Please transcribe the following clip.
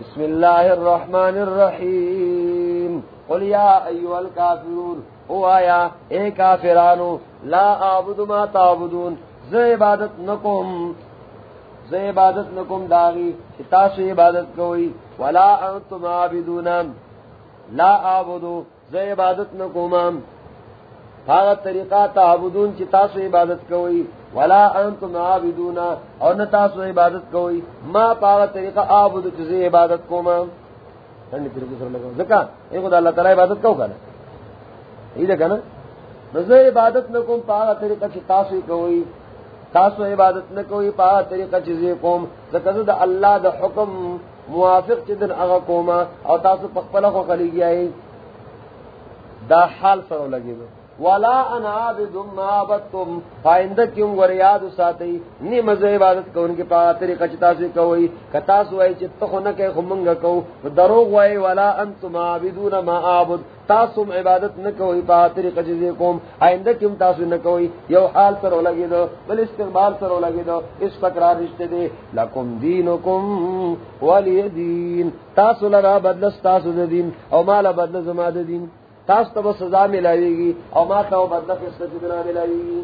بسم الله الرحمن الرحيم قل يا أيها الكافرون او آیا، اے کافرانو، لا عبد ما تعبدون ز عبادت نکم ز عبادت نکم داغی تاسو عبادت کوئی، ولا انتم عابدون، لا عبدو ز عبادت نکم۔ فاغت طریقہ تعبدون، چی تاسو عبادت کوئی۔ ولا انتم عابدون اور نہ تاسو عبادت کوئی ما پاغت طریقہ عابد چی عبادت کو ما ٹھنڈی طریقے سے لگا زکا ایک خدا اللہ تعالی عبادت کو کرنا یہ دیکھا نا نظر عبادت نہ کوم، پاغا طریقہ چی تاسو کوئی، تاسو عبادت نہ کوئی، پاغا طریقہ چیزیں کوم زکا دا اللہ دا حکم موافق چی اغا کوما اور تاسو پخپلا کو خلی گیا ہے دا حال سرو لگی دو. ولا انا عبد ما عبدتم فائند کیوں ور یاد ساتھی؟ نی مزے عبادت کو ان کے پاس طریقہ چتا سے کوئی کتا سو ای چت کو نہ کہ خمنگ کو، دروغ وای ولا انتم عابدون ما عبد تاسم عبادت نہ کوئی پا طریقہ جے کوم آئند کیوں تاسو نہ کوئی؟ یو حال سر لگی دو، بل استقبال سر لگی دو، اس فقرار رشتے دے، لکم دینکم ولی دین، تاسو لرا بدل تاسو دین، او مال بدل زما دین۔ تاس تب سزا ملاوے گی اور ماں کا بدلا کس طرح جتنا ملاوے گی